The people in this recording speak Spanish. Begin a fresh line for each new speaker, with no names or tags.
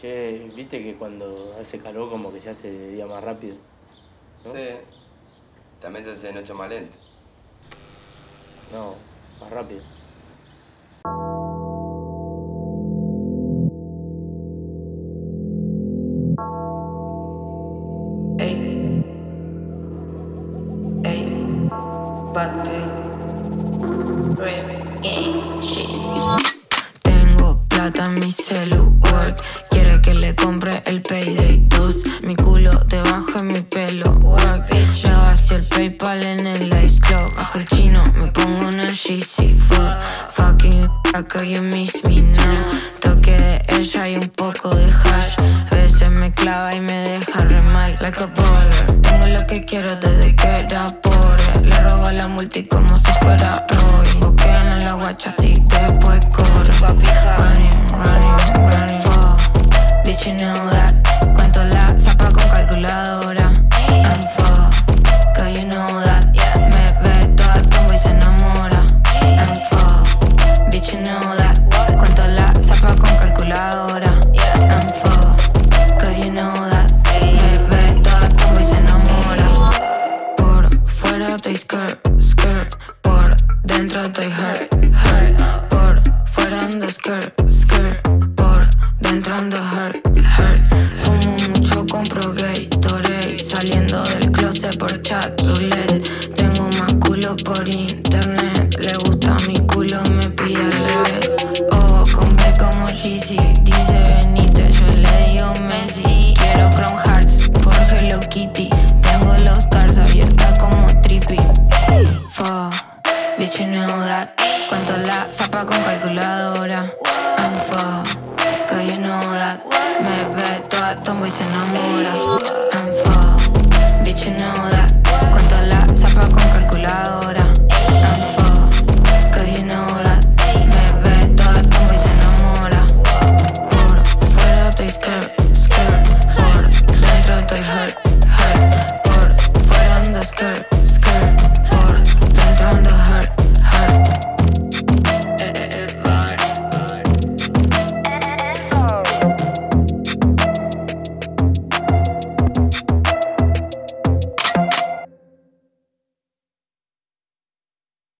Che, viste que cuando hace calor como que se hace de día más rápido. ¿no?
Sí. También se hace de noche más lento.
No, más rápido.
Ey. Ey. Bad shit. Tengo plata en mi celu work. Que le compre el payday 2. Mi culo debajo de mi pelo work. Le vacío el PayPal en el Ice Club. Bajo el chino, me pongo en el GC fuck. Fucking acá you miss me now. Toque de ella y un poco de hash. A veces me clava y me deja re mal. Like a baller. Tengo lo que quiero desde estoy skirt, skirt. Por dentro estoy hurt, hurt. Por fuera ando skirt, skirt. Por dentro ando hurt, hurt. Fumo mucho, compro Gatorade. Saliendo del closet por chat you know that. Cuento la zapa con calculadora. I'm fuck, you know that. Me ve toda tombo y se enamora.